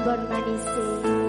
ambon manise